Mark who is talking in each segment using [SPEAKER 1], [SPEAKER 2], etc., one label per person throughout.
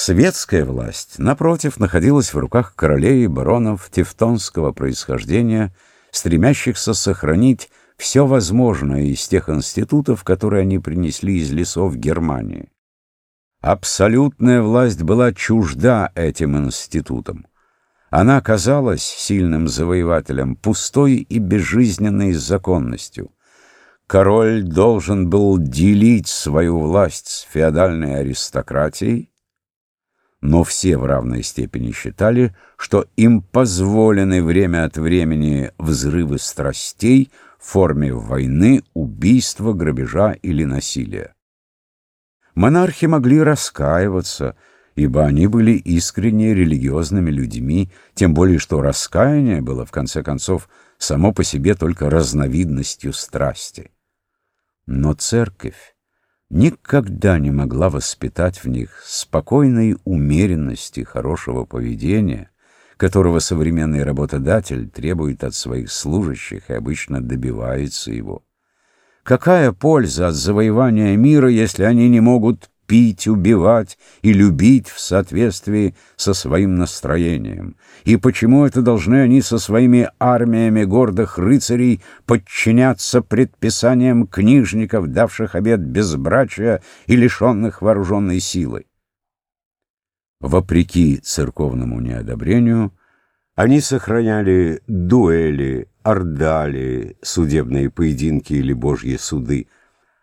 [SPEAKER 1] Светская власть, напротив, находилась в руках королей и баронов тевтонского происхождения, стремящихся сохранить все возможное из тех институтов, которые они принесли из лесов Германии. Абсолютная власть была чужда этим институтам. Она казалась сильным завоевателем пустой и безжизненной законностью. Король должен был делить свою власть с феодальной аристократией, но все в равной степени считали, что им позволены время от времени взрывы страстей в форме войны, убийства, грабежа или насилия. Монархи могли раскаиваться, ибо они были искренне религиозными людьми, тем более что раскаяние было, в конце концов, само по себе только разновидностью страсти. Но церковь никогда не могла воспитать в них спокойной умеренности, хорошего поведения, которого современный работодатель требует от своих служащих и обычно добивается его. Какая польза от завоевания мира, если они не могут пить, убивать и любить в соответствии со своим настроением? И почему это должны они со своими армиями гордых рыцарей подчиняться предписаниям книжников, давших обет безбрачия и лишенных вооруженной силы? Вопреки церковному неодобрению, они сохраняли дуэли, ордали, судебные поединки или божьи суды,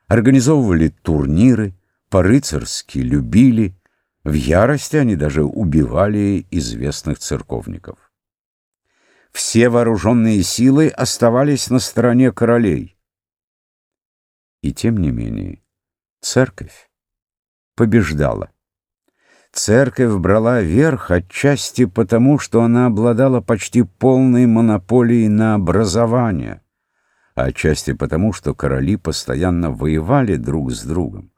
[SPEAKER 1] организовывали турниры, по-рыцарски любили, в ярости они даже убивали известных церковников. Все вооруженные силы оставались на стороне королей. И тем не менее церковь побеждала. Церковь брала верх отчасти потому, что она обладала почти полной монополией на образование, а отчасти потому, что короли постоянно воевали друг с другом.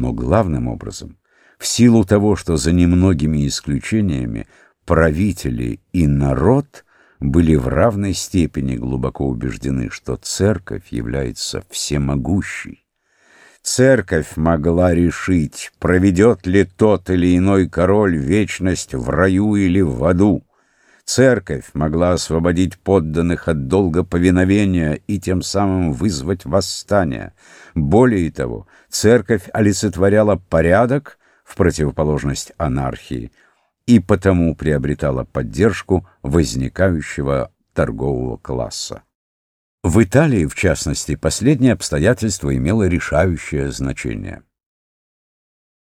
[SPEAKER 1] Но главным образом, в силу того, что за немногими исключениями правители и народ были в равной степени глубоко убеждены, что церковь является всемогущей, Церковь могла решить, проведет ли тот или иной король вечность в раю или в аду. Церковь могла освободить подданных от долга повиновения и тем самым вызвать восстание. Более того, церковь олицетворяла порядок в противоположность анархии и потому приобретала поддержку возникающего торгового класса. В Италии, в частности, последнее обстоятельство имело решающее значение.